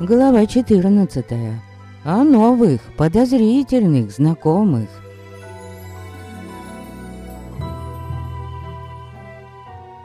Глава 14. О новых, подозрительных знакомых.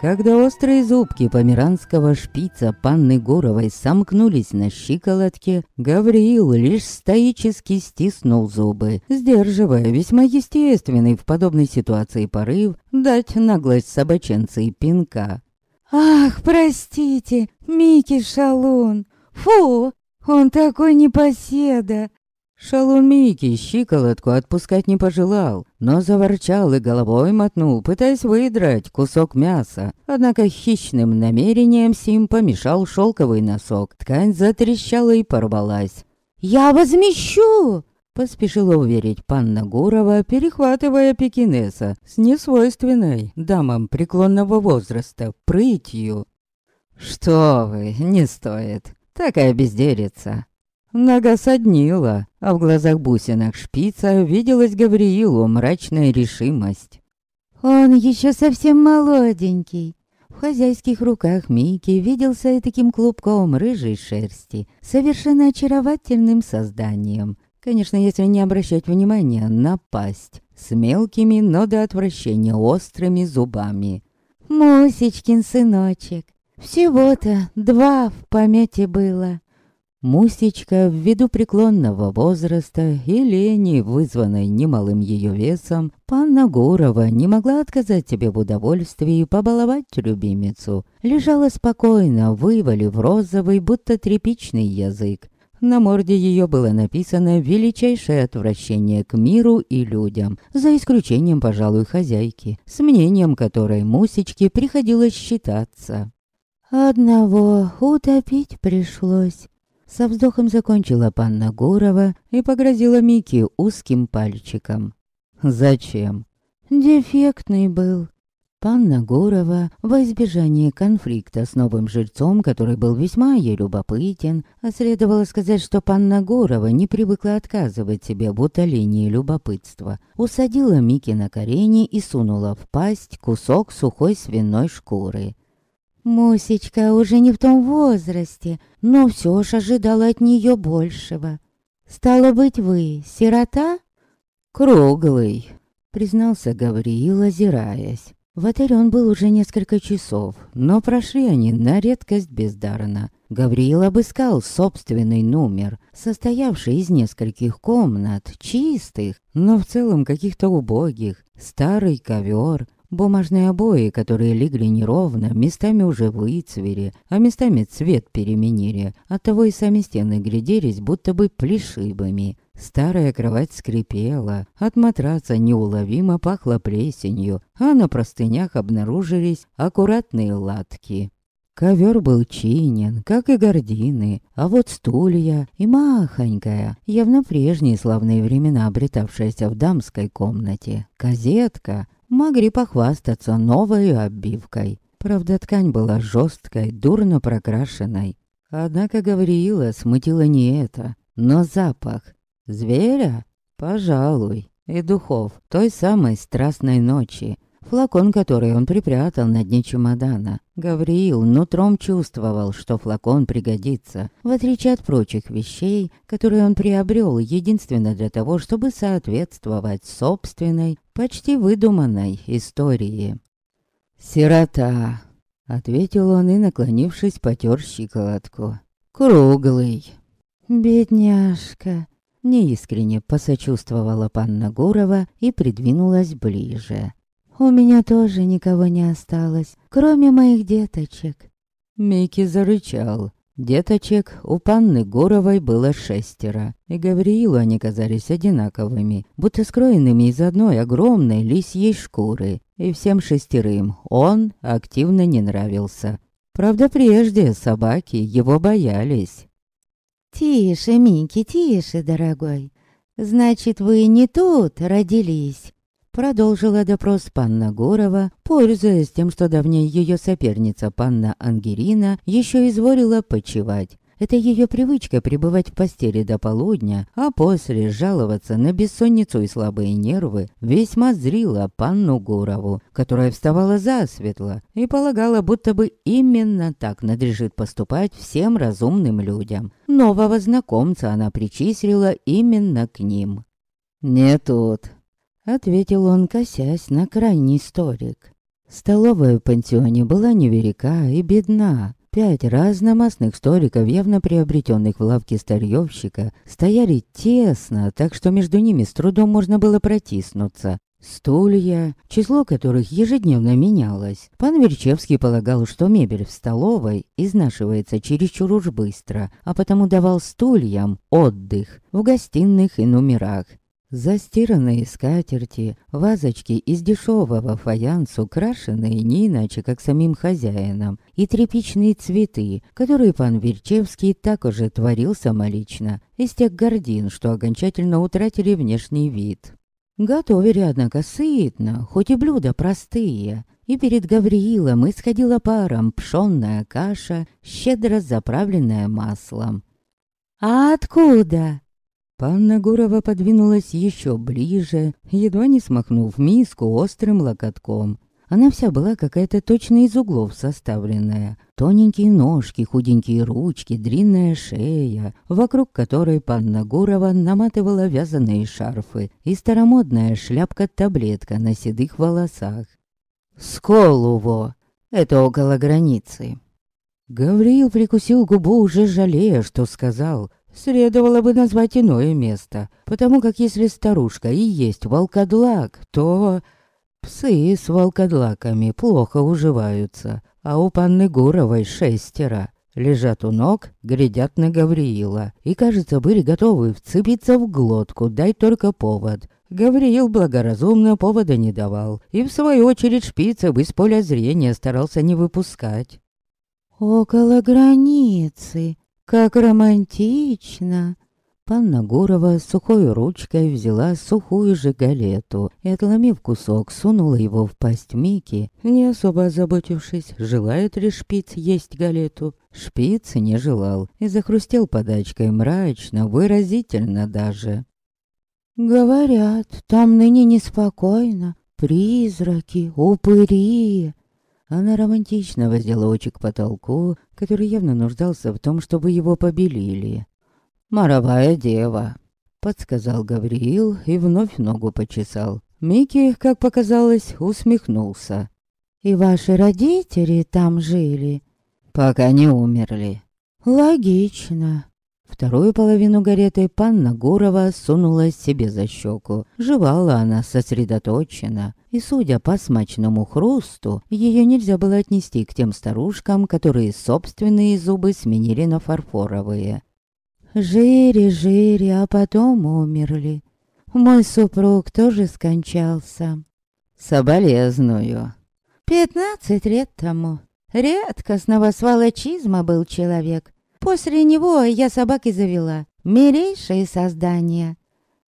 Когда острые зубки померанского шпица панны Гуровой сомкнулись на щиколотке, Гавриил лишь стоически стиснул зубы, сдерживая весьма естественный в подобной ситуации порыв дать наглость собаченце и пинка. «Ах, простите, Микки Шалун! Фу, он такой непоседа!» Шалун Микки щиколотку отпускать не пожелал, но заворчал и головой мотнул, пытаясь выдрать кусок мяса. Однако хищным намерением Сим помешал шелковый носок. Ткань затрещала и порвалась. «Я возмещу!» Поспешила уверить панна Гурова, перехватывая пекинеса с несвойственной дамам преклонного возраста прытью. «Что вы, не стоит. Такая безделица. Нога соднила, а в глазах бусинок шпица виделась Гавриилу мрачная решимость. «Он еще совсем молоденький». В хозяйских руках Мики виделся и таким клубком рыжей шерсти, совершенно очаровательным созданием. Конечно, если не обращать внимания на пасть, с мелкими, но до отвращения острыми зубами. «Мусечкин сыночек, всего-то два в памяти было». Мусечка, ввиду преклонного возраста и лени, вызванной немалым ее весом, панна Гурова не могла отказать себе в удовольствии побаловать любимицу. Лежала спокойно, вывалив розовый, будто тряпичный язык. На морде ее было написано величайшее отвращение к миру и людям, за исключением, пожалуй, хозяйки, с мнением которой Мусечке приходилось считаться. «Одного утопить пришлось», со вздохом закончила панна Гурова и погрозила Мики узким пальчиком. «Зачем?» «Дефектный был». Панна Гурова, во избежание конфликта с новым жильцом, который был весьма ей любопытен, следовало сказать, что панна Гурова не привыкла отказывать себе в утолении любопытства, усадила Мики на колени и сунула в пасть кусок сухой свиной шкуры. Мусечка уже не в том возрасте, но все ж ожидала от нее большего. Стало быть, вы сирота? Круглый, признался Гавриил, озираясь. В отеле он был уже несколько часов, но прошли они на редкость бездарно. Гавриил обыскал собственный номер, состоявший из нескольких комнат, чистых, но в целом каких-то убогих. Старый ковер, Бумажные обои, которые легли неровно, местами уже выцвели, а местами цвет переменили. Оттого и сами стены гляделись будто бы плешивыми. Старая кровать скрипела, от матраца неуловимо пахло плесенью, а на простынях обнаружились аккуратные латки. Ковер был чинен, как и гардины, а вот стулья и махонькая, явно прежние славные времена обретавшаяся в дамской комнате, казетка могли похвастаться новой обивкой. Правда, ткань была жесткой, дурно прокрашенной. Однако Гавриила смутила не это, но запах. Зверя? Пожалуй. И духов той самой страстной ночи. Флакон, который он припрятал на дне чемодана. Гавриил нутром чувствовал, что флакон пригодится, в отличие от прочих вещей, которые он приобрел единственно для того, чтобы соответствовать собственной, почти выдуманной истории. «Сирота», — ответил он и, наклонившись, потер щиколотку. «Круглый». «Бедняжка», — неискренне посочувствовала панна Гурова и придвинулась ближе. У меня тоже никого не осталось, кроме моих деточек. Микки зарычал. Деточек у панны Горовой было шестеро, и Гавриилу они казались одинаковыми, будто скроенными из одной огромной лисьей шкуры. И всем шестерым он активно не нравился. Правда, прежде собаки его боялись. «Тише, Микки, тише, дорогой. Значит, вы не тут родились?» Продолжила допрос панна Гурова, пользуясь тем, что давняя ее соперница панна Ангерина еще изволила почевать. Это ее привычка пребывать в постели до полудня, а после жаловаться на бессонницу и слабые нервы, весьма зрила панну Гурову, которая вставала засветло и полагала, будто бы именно так надлежит поступать всем разумным людям. Нового знакомца она причислила именно к ним. «Не тут», — ответил он, косясь на крайний столик. Столовая в пансионе была невелика и бедна. Пять разномастных столиков, явно приобретенных в лавке старьевщика, стояли тесно, так что между ними с трудом можно было протиснуться. Стулья, число которых ежедневно менялось. Пан Верчевский полагал, что мебель в столовой изнашивается чересчур уж быстро, а потому давал стульям отдых в гостиных и номерах. Застиранные скатерти, вазочки из дешевого фаянса, украшенные не иначе, как самим хозяином, и тряпичные цветы, которые пан Верчевский так уже творил самолично, из тех гордин, что окончательно утратили внешний вид. Готовили, однако, сытно, хоть и блюда простые, и перед Гавриилом исходила паром пшённая каша, щедро заправленная маслом. «А откуда?» Панна Гурова подвинулась еще ближе, едва не смахнув миску острым локотком. Она вся была какая-то точно из углов составленная. Тоненькие ножки, худенькие ручки, длинная шея, вокруг которой панна Гурова наматывала вязаные шарфы и старомодная шляпка-таблетка на седых волосах. «Сколуво! Это около границы!» Гавриил прикусил губу, уже жалея, что сказал, Следовало бы назвать иное место, потому как если старушка и есть волкодлак, то... Псы с волкодлаками плохо уживаются, а у панны Гуровой шестеро. Лежат у ног, глядят на Гавриила и, кажется, были готовы вцепиться в глотку, дай только повод. Гавриил благоразумно повода не давал и, в свою очередь, шпицев из поля зрения старался не выпускать. «Около границы», как романтично!» Панна Гурова сухой ручкой взяла сухую же галету и, отломив кусок, сунула его в пасть Мики, не особо озаботившись, желает ли шпиц есть галету. Шпиц не желал и захрустел подачкой мрачно, выразительно даже. «Говорят, там ныне неспокойно, призраки, упыри, она романтично воздела очи к потолку, который явно нуждался в том, чтобы его побелили. «Моровая дева», — подсказал Гавриил и вновь ногу почесал. Микки, как показалось, усмехнулся. «И ваши родители там жили?» «Пока не умерли». «Логично. Вторую половину гареты панна Гурова сунула себе за щеку. Жевала она сосредоточенно, и, судя по смачному хрусту, ее нельзя было отнести к тем старушкам, которые собственные зубы сменили на фарфоровые. Жили-жили, а потом умерли. Мой супруг тоже скончался. Соболезную. Пятнадцать лет тому. Редкостного сволочизма был человек. После него я собаки завела. Милейшие создания.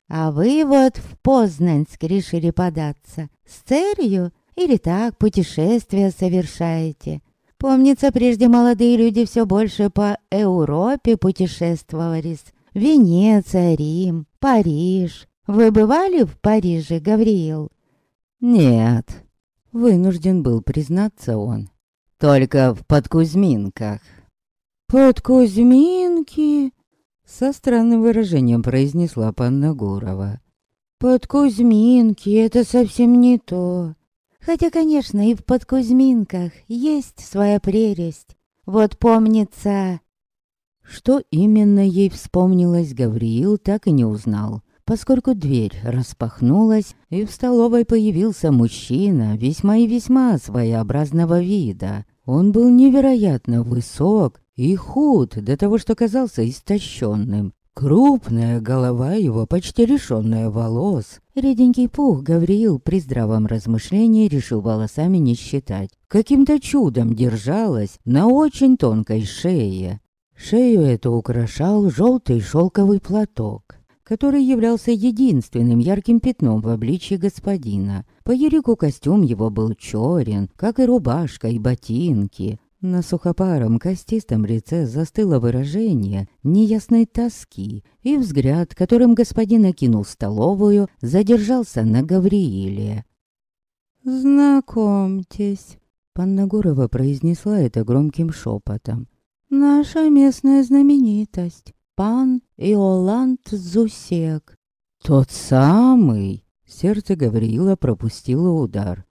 А вы вот в Познанск решили податься. С целью или так путешествия совершаете? Помнится, прежде молодые люди все больше по Европе путешествовались. Венеция, Рим, Париж. Вы бывали в Париже, Гавриил? Нет. Вынужден был признаться он. Только в Подкузьминках. «Под Кузьминки!» Со странным выражением произнесла панна Гурова. «Под Кузьминки это совсем не то. Хотя, конечно, и в Подкузьминках есть своя прелесть. Вот помнится...» Что именно ей вспомнилось, Гавриил так и не узнал, поскольку дверь распахнулась, и в столовой появился мужчина весьма и весьма своеобразного вида. Он был невероятно высок и худ до того, что казался истощенным. Крупная голова его, почти лишённая волос. Реденький пух Гавриил при здравом размышлении решил волосами не считать. Каким-то чудом держалась на очень тонкой шее. Шею эту украшал желтый шелковый платок, который являлся единственным ярким пятном в обличье господина. По Ерику костюм его был черен, как и рубашка и ботинки. На сухопаром костистом лице застыло выражение неясной тоски, и взгляд, которым господин окинул столовую, задержался на Гаврииле. «Знакомьтесь», — Панна Гурова произнесла это громким шепотом. «Наша местная знаменитость, пан Иоланд Зусек». «Тот самый!» — сердце Гавриила пропустило удар.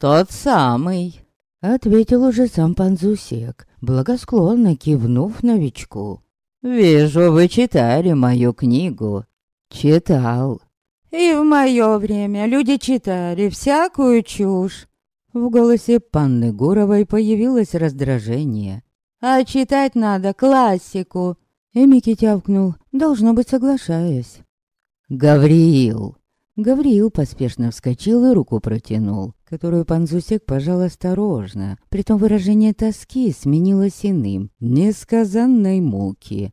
«Тот самый!» — ответил уже сам пан Зусек, благосклонно кивнув новичку. «Вижу, вы читали мою книгу». «Читал». «И в мое время люди читали всякую чушь». В голосе панны Гуровой появилось раздражение. «А читать надо классику». Эмики тявкнул, должно быть, соглашаясь. «Гавриил!» Гавриил поспешно вскочил и руку протянул, которую пан Зусек пожал осторожно. Притом выражение тоски сменилось иным, несказанной муки.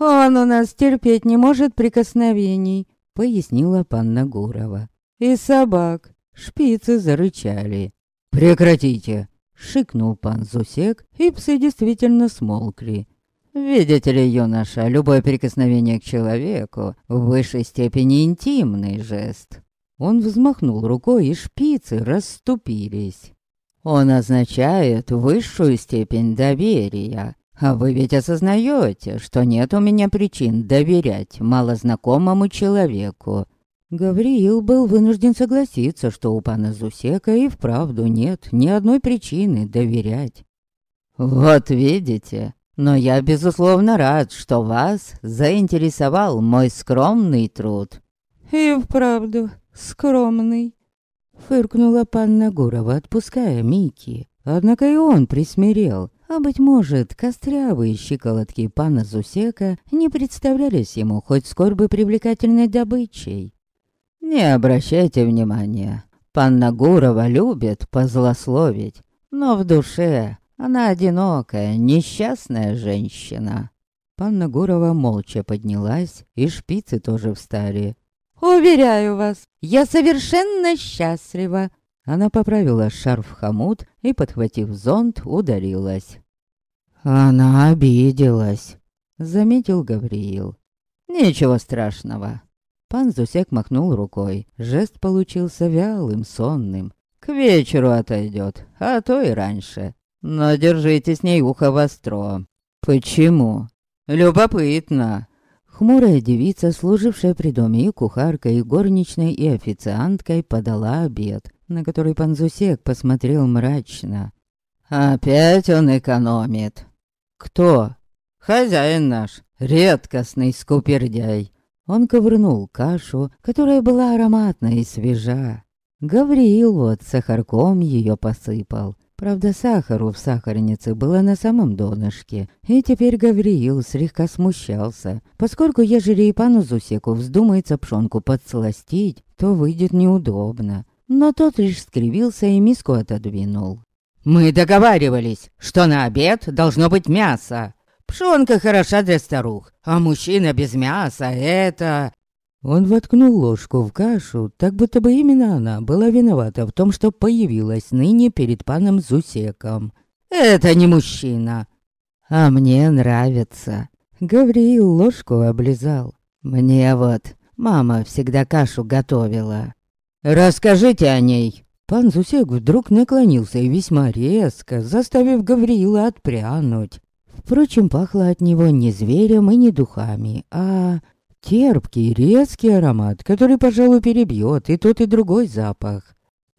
«Он у нас терпеть не может прикосновений», — пояснила панна Гурова. «И собак». Шпицы зарычали. «Прекратите!» — шикнул пан Зусек, и псы действительно смолкли. Видите ли, юноша, любое прикосновение к человеку в высшей степени интимный жест. Он взмахнул рукой, и шпицы расступились. Он означает высшую степень доверия. А вы ведь осознаете, что нет у меня причин доверять малознакомому человеку. Гавриил был вынужден согласиться, что у пана Зусека и вправду нет ни одной причины доверять. «Вот видите, но я, безусловно, рад, что вас заинтересовал мой скромный труд». «И вправду скромный», — фыркнула панна Гурова, отпуская Мики. Однако и он присмирел, а, быть может, кострявые щиколотки пана Зусека не представлялись ему хоть скорбы привлекательной добычей. «Не обращайте внимания, панна Гурова любит позлословить, но в душе она одинокая, несчастная женщина. Панна Гурова молча поднялась, и шпицы тоже встали. «Уверяю вас, я совершенно счастлива!» Она поправила шарф-хомут и, подхватив зонт, ударилась. «Она обиделась», — заметил Гавриил. «Ничего страшного». Пан Зусек махнул рукой. Жест получился вялым, сонным. «К вечеру отойдет, а то и раньше. Но держите с ней ухо востро. Почему? Любопытно. Хмурая девица, служившая при доме и кухаркой, и горничной, и официанткой, подала обед, на который пан Зусек посмотрел мрачно. «Опять он экономит». «Кто?» «Хозяин наш, редкостный скупердяй». Он ковырнул кашу, которая была ароматная и свежа. Гавриил вот сахарком ее посыпал. Правда, сахару в сахарнице было на самом донышке, и теперь Гавриил слегка смущался, поскольку ежели и пану Зусеку вздумается пшонку подсластить, то выйдет неудобно. Но тот лишь скривился и миску отодвинул. «Мы договаривались, что на обед должно быть мясо. Пшонка хороша для старух, а мужчина без мяса — это...» Он воткнул ложку в кашу, так будто бы именно она была виновата в том, что появилась ныне перед паном Зусеком. «Это не мужчина!» «А мне нравится!» Гавриил ложку облизал. «Мне вот мама всегда кашу готовила». «Расскажите о ней!» Пан Зусек вдруг наклонился и весьма резко, заставив Гавриила отпрянуть. Впрочем, пахло от него не зверем и не духами, а Терпкий, резкий аромат, который, пожалуй, перебьет и тот, и другой запах.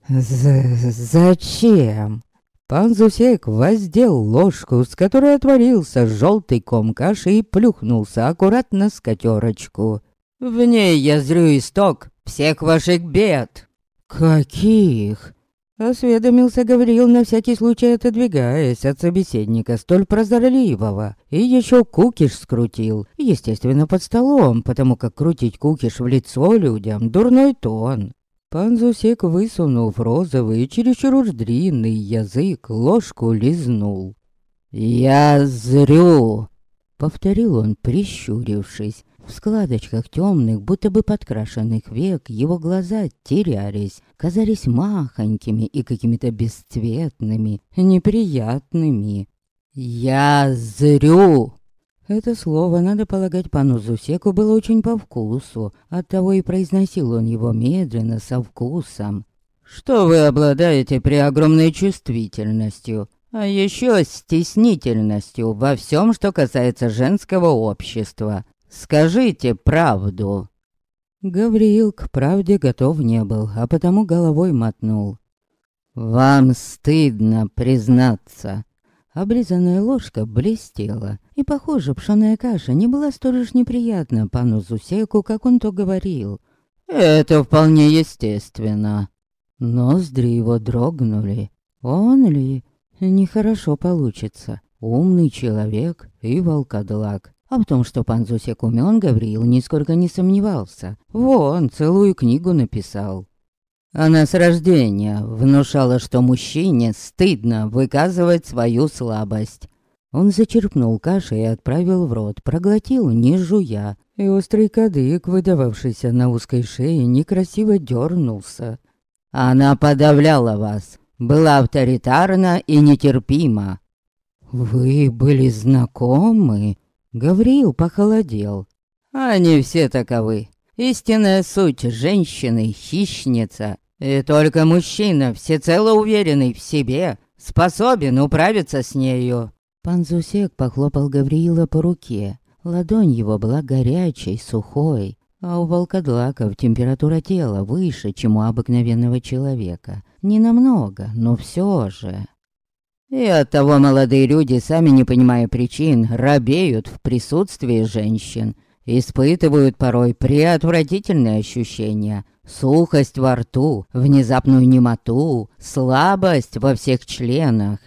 З «Зачем?» Пан Зусек воздел ложку, с которой отворился желтый ком каши и плюхнулся аккуратно с котерочку. «В ней я зрю исток всех ваших бед!» «Каких?» Осведомился Гавриил на всякий случай отодвигаясь от собеседника столь прозорливого. И еще кукиш скрутил, естественно, под столом, потому как крутить кукиш в лицо людям — дурной тон. Пан Зусек, высунув розовый и чересчур длинный язык, ложку лизнул. «Я зрю!» — повторил он, прищурившись. В складочках темных, будто бы подкрашенных век, его глаза терялись, казались махонькими и какими-то бесцветными, неприятными. «Я зрю!» Это слово, надо полагать, пану Зусеку было очень по вкусу, оттого и произносил он его медленно, со вкусом. «Что вы обладаете при огромной чувствительностью, а еще стеснительностью во всем, что касается женского общества. Скажите правду». Гавриил к правде готов не был, а потому головой мотнул. «Вам стыдно признаться». Обрезанная ложка блестела, и, похоже, пшеная каша не была столь уж неприятна пану Зусеку, как он то говорил. «Это вполне естественно». Ноздри его дрогнули. Он ли? Нехорошо получится. Умный человек и волкодлак. А в том, что пан Зусек умен, Гавриил нисколько не сомневался. Вон, целую книгу написал. Она с рождения внушала, что мужчине стыдно выказывать свою слабость. Он зачерпнул каши и отправил в рот, проглотил, не жуя, и острый кадык, выдававшийся на узкой шее, некрасиво дернулся. Она подавляла вас, была авторитарна и нетерпима. Вы были знакомы? Гавриил похолодел. Они все таковы. Истинная суть женщины — хищница. И только мужчина, всецело уверенный в себе, способен управиться с нею. Пан Зусек похлопал Гавриила по руке. Ладонь его была горячей, сухой а у волкодлаков температура тела выше, чем у обыкновенного человека. Не намного, но все же. И оттого молодые люди, сами не понимая причин, робеют в присутствии женщин, испытывают порой преотвратительные ощущения, сухость во рту, внезапную немоту, слабость во всех членах.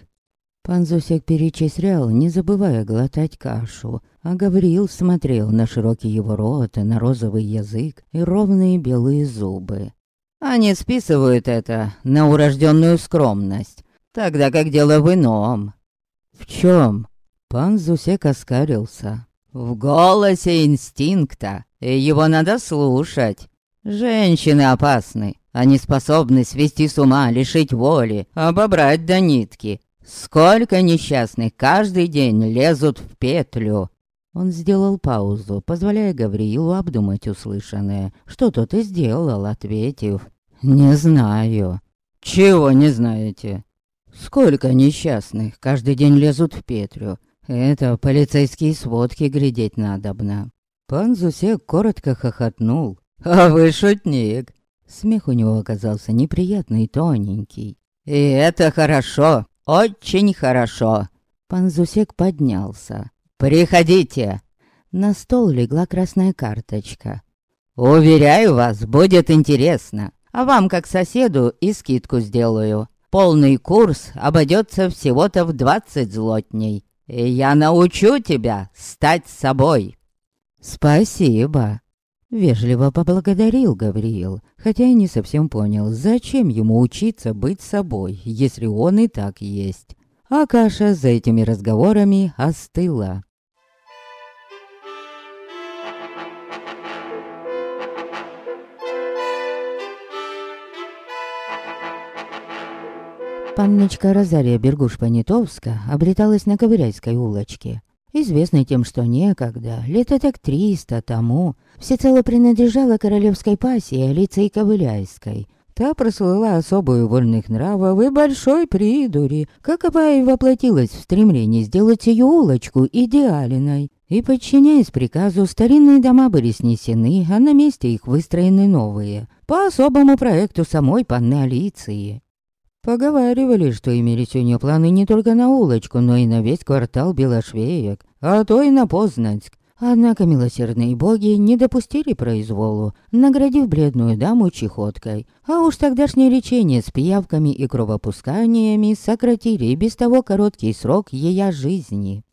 Пан Зусек перечислял, не забывая глотать кашу, а Гавриил смотрел на широкий его рот, на розовый язык и ровные белые зубы. Они списывают это на урожденную скромность, тогда как дело в ином. В чем? Пан Зусек оскарился. В голосе инстинкта, и его надо слушать. Женщины опасны, они способны свести с ума, лишить воли, обобрать до нитки. Сколько несчастных каждый день лезут в петлю. Он сделал паузу, позволяя Гавриилу обдумать услышанное. Что тот и сделал, ответив. «Не знаю». «Чего не знаете?» «Сколько несчастных каждый день лезут в Петрю. Это полицейские сводки глядеть надобно». Пан Зусек коротко хохотнул. «А вы шутник!» Смех у него оказался неприятный и тоненький. «И это хорошо, очень хорошо!» Пан Зусек поднялся. «Приходите!» На стол легла красная карточка. «Уверяю вас, будет интересно. А вам, как соседу, и скидку сделаю. Полный курс обойдется всего-то в двадцать злотней. И я научу тебя стать собой». «Спасибо!» Вежливо поблагодарил Гавриил, хотя и не совсем понял, зачем ему учиться быть собой, если он и так есть. А каша за этими разговорами остыла. Панночка Розария Бергуш-Понятовска обреталась на Ковыряйской улочке. Известной тем, что некогда, лет так триста тому, всецело принадлежала королевской пассии Алиции Ковыляйской. Та прослыла особую вольных нравов и большой придури, какова и воплотилась в стремлении сделать ее улочку идеалиной. И, подчиняясь приказу, старинные дома были снесены, а на месте их выстроены новые, по особому проекту самой панны Алиции. Поговаривали, что имелись у нее планы не только на улочку, но и на весь квартал Белошвеек, а то и на Познанск. Однако милосердные боги не допустили произволу, наградив бледную даму чехоткой. А уж тогдашнее лечение с пиявками и кровопусканиями сократили и без того короткий срок ее жизни.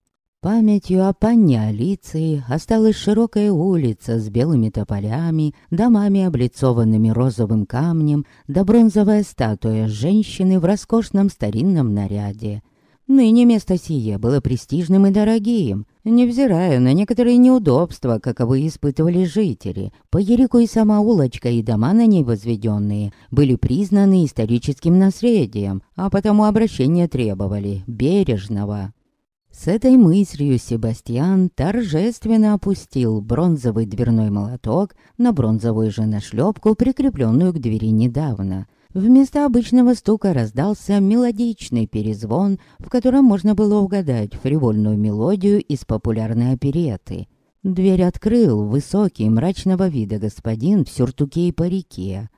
Памятью о панне Алиции осталась широкая улица с белыми тополями, домами, облицованными розовым камнем, да бронзовая статуя женщины в роскошном старинном наряде. Ныне место сие было престижным и дорогим, невзирая на некоторые неудобства, каковы испытывали жители. По Ерику и сама улочка и дома на ней возведенные были признаны историческим наследием, а потому обращения требовали бережного. С этой мыслью Себастьян торжественно опустил бронзовый дверной молоток на бронзовую же нашлепку, прикрепленную к двери недавно. Вместо обычного стука раздался мелодичный перезвон, в котором можно было угадать фривольную мелодию из популярной опереты. Дверь открыл высокий мрачного вида господин в сюртуке и парике.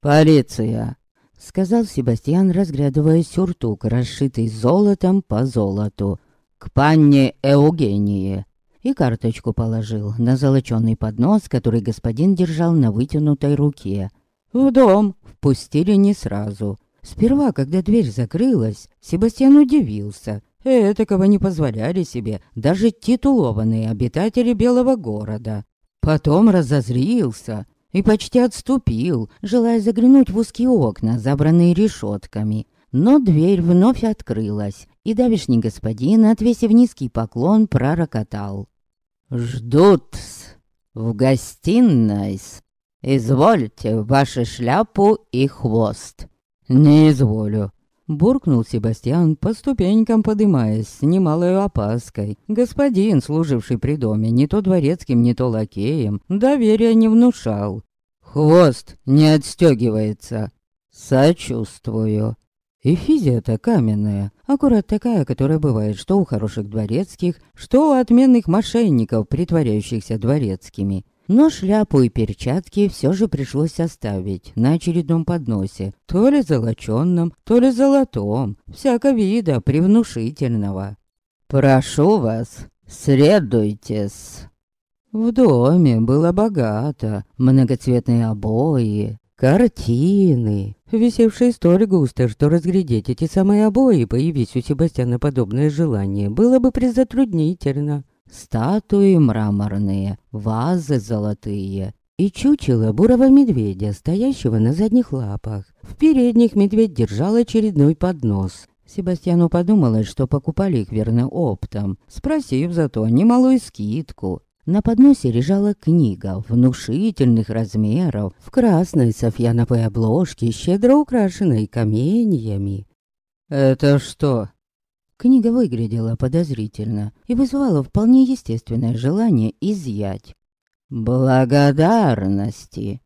«Полиция!» — сказал Себастьян, разглядывая сюртук, расшитый золотом по золоту к панне Эугении. И карточку положил на золочёный поднос, который господин держал на вытянутой руке. В дом впустили не сразу. Сперва, когда дверь закрылась, Себастьян удивился. Этакого не позволяли себе даже титулованные обитатели Белого города. Потом разозрился и почти отступил, желая заглянуть в узкие окна, забранные решетками. Но дверь вновь открылась, и давишний господин, отвесив низкий поклон, пророкотал. ждут в гостиной Извольте вашу шляпу и хвост». «Не изволю», — буркнул Себастьян, по ступенькам подымаясь с немалой опаской. Господин, служивший при доме, не то дворецким, не то лакеем, доверия не внушал. «Хвост не отстегивается». «Сочувствую». И физия-то каменная, аккурат такая, которая бывает что у хороших дворецких, что у отменных мошенников, притворяющихся дворецкими. Но шляпу и перчатки все же пришлось оставить на очередном подносе, то ли золоченном, то ли золотом, всяко вида привнушительного. «Прошу вас, следуйтесь». В доме было богато, многоцветные обои, Картины, висевшие столь густо, что разглядеть эти самые обои, появись у Себастьяна подобное желание, было бы призатруднительно. Статуи мраморные, вазы золотые и чучело бурого медведя, стоящего на задних лапах. В передних медведь держал очередной поднос. Себастьяну подумалось, что покупали их верно оптом, спросив зато немалую скидку. На подносе лежала книга внушительных размеров, в красной софьяновой обложке, щедро украшенной каменьями. «Это что?» Книга выглядела подозрительно и вызывала вполне естественное желание изъять. «Благодарности!»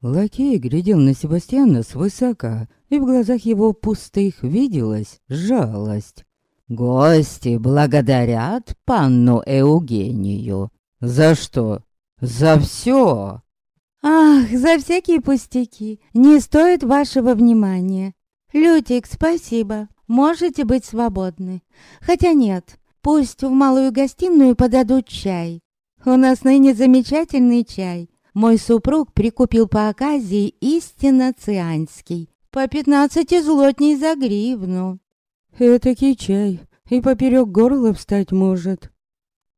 Лакей глядел на Себастьяна свысока, и в глазах его пустых виделась жалость. «Гости благодарят панну Эугению. «За что? За все!» «Ах, за всякие пустяки! Не стоит вашего внимания! Лютик, спасибо, можете быть свободны. Хотя нет, пусть в малую гостиную подадут чай. У нас ныне замечательный чай. Мой супруг прикупил по оказии истинно цианский. По пятнадцати злотней за гривну. Этакий чай и поперек горла встать может.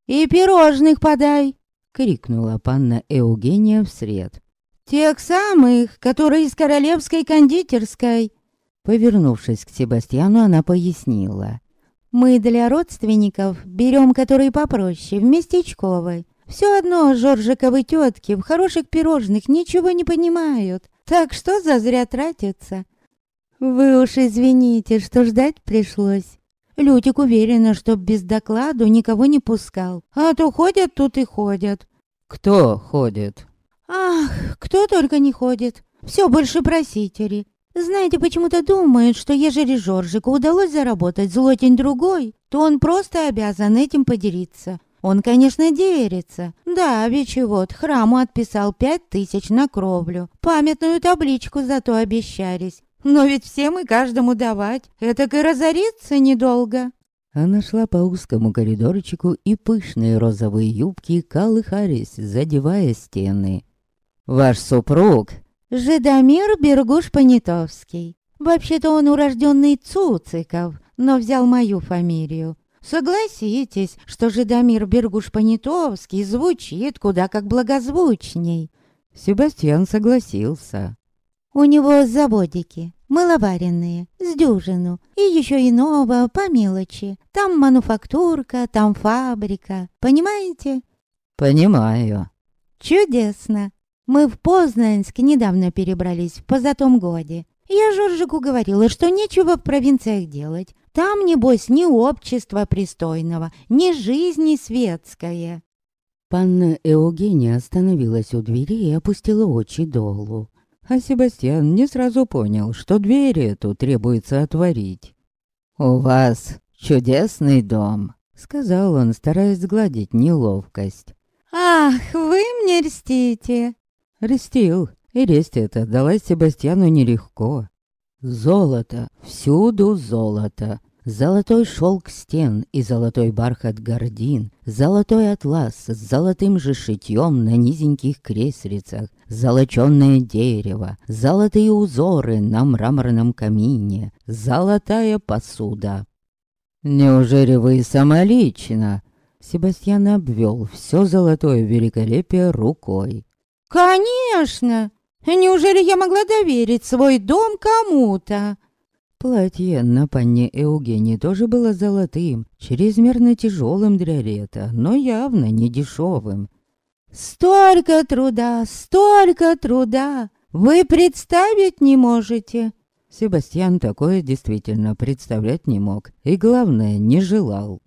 «И пирожных подай!» — крикнула панна Эугения вслед. «Тех самых, которые из королевской кондитерской!» Повернувшись к Себастьяну, она пояснила. «Мы для родственников берем которые попроще, в местечковой. Все одно Жоржиковы тетки в хороших пирожных ничего не понимают, так что зазря тратятся. Вы уж извините, что ждать пришлось. Лютик уверена, что без докладу никого не пускал. А то ходят тут и ходят. Кто ходит? Ах, кто только не ходит. Все больше просители. Знаете, почему-то думают, что ежели Жоржику удалось заработать злотень другой, то он просто обязан этим поделиться. Он, конечно, делится. Да, ведь вот храму отписал пять тысяч на кровлю. Памятную табличку зато обещались. Но ведь всем и каждому давать, это и разориться недолго. Она шла по узкому коридорчику, и пышные розовые юбки колыхались, задевая стены. «Ваш супруг?» «Жидомир Бергуш-Понятовский. Вообще-то он урожденный Цуциков, но взял мою фамилию. Согласитесь, что Жидомир Бергуш-Понятовский звучит куда как благозвучней». Себастьян согласился. «У него заводики, маловаренные, с дюжину, и еще иного по мелочи. Там мануфактурка, там фабрика, понимаете? Понимаю. Чудесно. Мы в Познанск недавно перебрались, в позатом годе. Я Жоржику говорила, что нечего в провинциях делать. Там, небось, ни общества пристойного, ни жизни светская. Панна Эугения остановилась у двери и опустила очи долу. А Себастьян не сразу понял, что дверь эту требуется отворить. «У вас чудесный дом», — сказал он, стараясь сгладить неловкость. «Ах, вы мне льстите!» Рестил, и ресть это далась Себастьяну нелегко. Золото, всюду золото. Золотой шелк стен и золотой бархат гордин, золотой атлас с золотым же шитьем на низеньких креслицах, золочёное дерево, золотые узоры на мраморном камине, золотая посуда. «Неужели вы самолично?» Себастьян обвел все золотое великолепие рукой. «Конечно! Неужели я могла доверить свой дом кому-то?» Платье на панне Eugenии тоже было золотым, чрезмерно тяжелым для лета, но явно не дешевым. «Столько труда, столько труда! Вы представить не можете!» Себастьян такое действительно представлять не мог, и главное, не желал.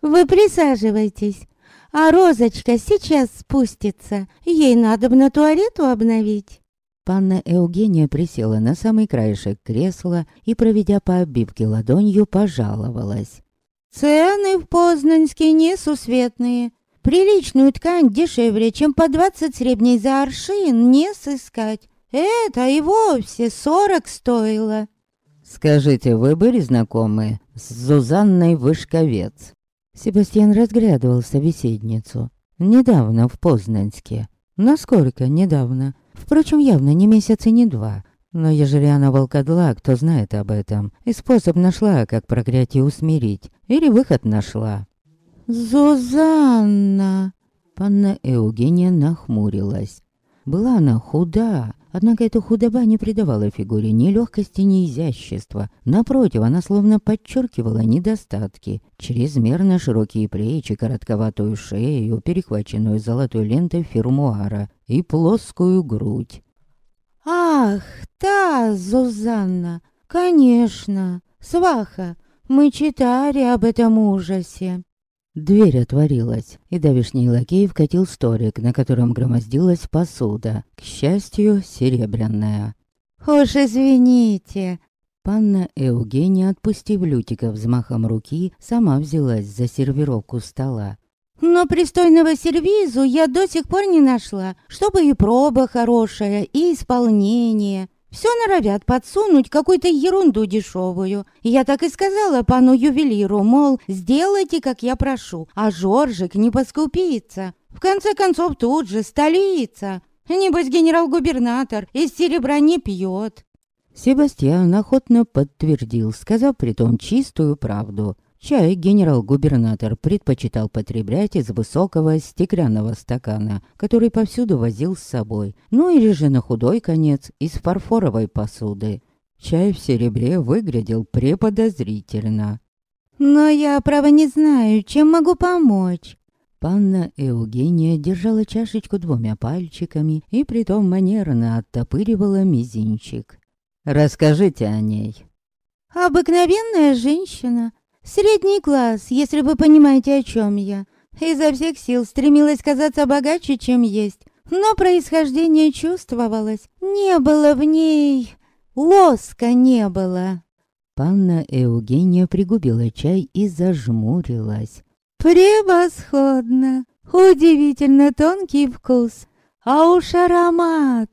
«Вы присаживайтесь, а Розочка сейчас спустится, ей надо бы на туалету обновить». Панна Евгения присела на самый краешек кресла и, проведя по обивке ладонью, пожаловалась. «Цены в Познанске несусветные. Приличную ткань дешевле, чем по двадцать сребней за аршин, не сыскать. Это и вовсе сорок стоило». «Скажите, вы были знакомы с Зузанной Вышковец?» Себастьян разглядывал собеседницу. «Недавно в Познанске. Насколько недавно?» Впрочем, явно не месяц и не два. Но ежели она волкодлак, то знает об этом. И способ нашла, как проклятие усмирить. Или выход нашла. «Зузанна!» Панна Евгения нахмурилась. Была она худа, однако эта худоба не придавала фигуре ни легкости, ни изящества. Напротив, она словно подчеркивала недостатки. Чрезмерно широкие плечи, коротковатую шею, перехваченную золотой лентой фермуара и плоскую грудь. «Ах, та Зузанна! Конечно! Сваха! Мы читали об этом ужасе!» Дверь отворилась, и давишний лакей вкатил столик, на котором громоздилась посуда, к счастью, серебряная. «Уж извините!» Панна Евгения, отпустив Лютика взмахом руки, сама взялась за сервировку стола. «Но пристойного сервизу я до сих пор не нашла, чтобы и проба хорошая, и исполнение. Все норовят подсунуть какую-то ерунду дешевую. Я так и сказала пану ювелиру, мол, сделайте, как я прошу, а Жоржик не поскупится. В конце концов, тут же столица. Небось, генерал-губернатор из серебра не пьет. Себастьян охотно подтвердил, сказав при том чистую правду. Чай генерал-губернатор предпочитал потреблять из высокого стеклянного стакана, который повсюду возил с собой, ну или же на худой конец из фарфоровой посуды. Чай в серебре выглядел преподозрительно. «Но я, право, не знаю, чем могу помочь». Панна Евгения держала чашечку двумя пальчиками и притом манерно оттопыривала мизинчик. «Расскажите о ней». «Обыкновенная женщина, Средний класс, если вы понимаете, о чем я. Изо всех сил стремилась казаться богаче, чем есть. Но происхождение чувствовалось. Не было в ней... Лоска не было. Панна Евгения пригубила чай и зажмурилась. «Превосходно! Удивительно тонкий вкус! А уж аромат!»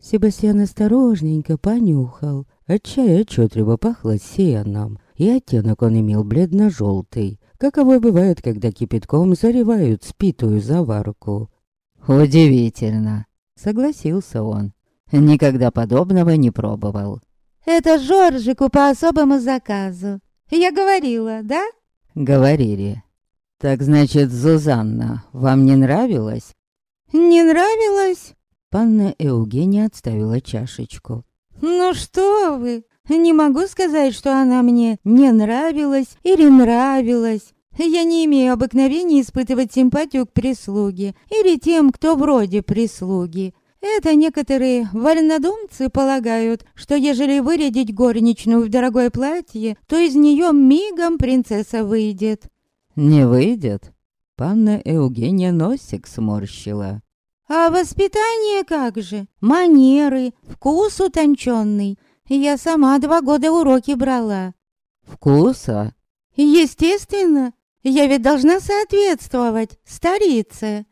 Себастьян осторожненько понюхал. От чая отчетливо пахло сеном и оттенок он имел бледно-желтый, каково бывает, когда кипятком заливают спитую заварку. «Удивительно», — согласился он. «Никогда подобного не пробовал». «Это Жоржику по особому заказу. Я говорила, да?» «Говорили. Так значит, Зузанна, вам не нравилось?» «Не нравилось?» Панна Евгения отставила чашечку. «Ну что вы, не могу сказать, что она мне не нравилась или нравилась. Я не имею обыкновения испытывать симпатию к прислуге или тем, кто вроде прислуги. Это некоторые вольнодумцы полагают, что ежели вырядить горничную в дорогое платье, то из нее мигом принцесса выйдет. Не выйдет. Панна Евгения носик сморщила. А воспитание как же? Манеры, вкус утонченный. Я сама два года уроки брала. Вкуса? Естественно. Я ведь должна соответствовать старице.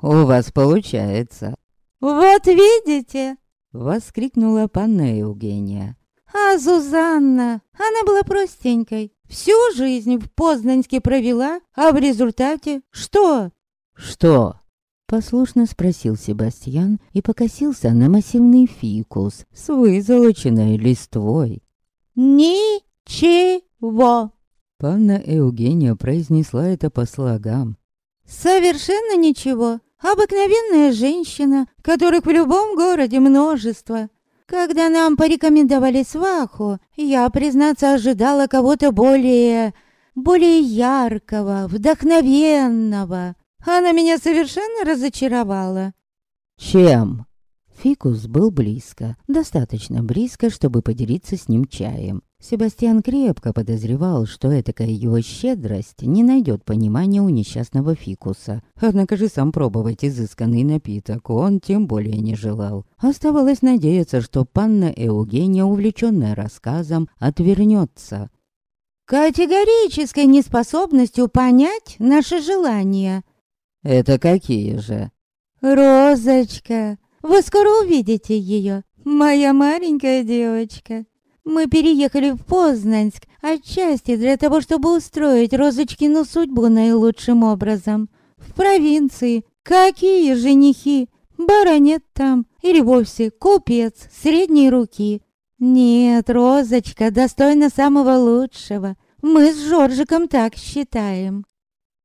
У вас получается. Вот видите? Воскликнула панна Евгения. А Зузанна, она была простенькой. Всю жизнь в Познанске провела, а в результате что? Что? Послушно спросил Себастьян и покосился на массивный фикус с вызолоченной листвой. «Ничего!» Панна Евгения произнесла это по слогам. «Совершенно ничего. Обыкновенная женщина, которых в любом городе множество. Когда нам порекомендовали сваху, я, признаться, ожидала кого-то более... более яркого, вдохновенного. Она меня совершенно разочаровала. Чем? Фикус был близко, достаточно близко, чтобы поделиться с ним чаем. Себастьян крепко подозревал, что этакая его щедрость не найдет понимания у несчастного фикуса. Однако же сам пробовать изысканный напиток он тем более не желал. Оставалось надеяться, что панна Эугения, увлеченная рассказом, отвернется. «Категорической неспособностью понять наши желания», «Это какие же?» «Розочка, вы скоро увидите ее, моя маленькая девочка. Мы переехали в Познанск отчасти для того, чтобы устроить Розочкину судьбу наилучшим образом. В провинции какие женихи? Баронет там или вовсе купец средней руки. Нет, Розочка достойна самого лучшего. Мы с Жоржиком так считаем.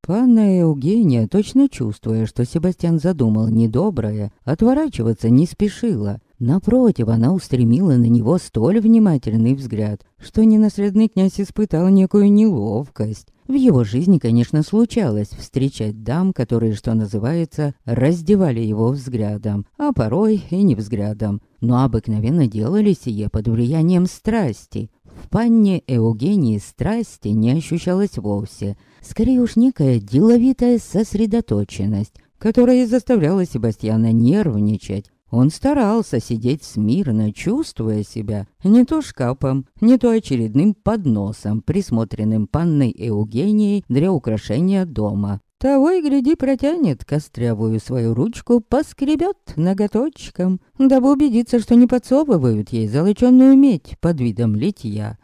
Панна Евгения, точно чувствуя, что Себастьян задумал недоброе, отворачиваться не спешила. Напротив, она устремила на него столь внимательный взгляд, что ненаследный князь испытал некую неловкость. В его жизни, конечно, случалось встречать дам, которые, что называется, раздевали его взглядом, а порой и не взглядом, но обыкновенно делали сие под влиянием страсти. В панне Евгении страсти не ощущалось вовсе – скорее уж некая деловитая сосредоточенность, которая и заставляла Себастьяна нервничать. Он старался сидеть смирно, чувствуя себя не то шкафом, не то очередным подносом, присмотренным панной Евгенией для украшения дома. Того и гляди протянет кострявую свою ручку, поскребет ноготочком, дабы убедиться, что не подсовывают ей золоченную медь под видом литья.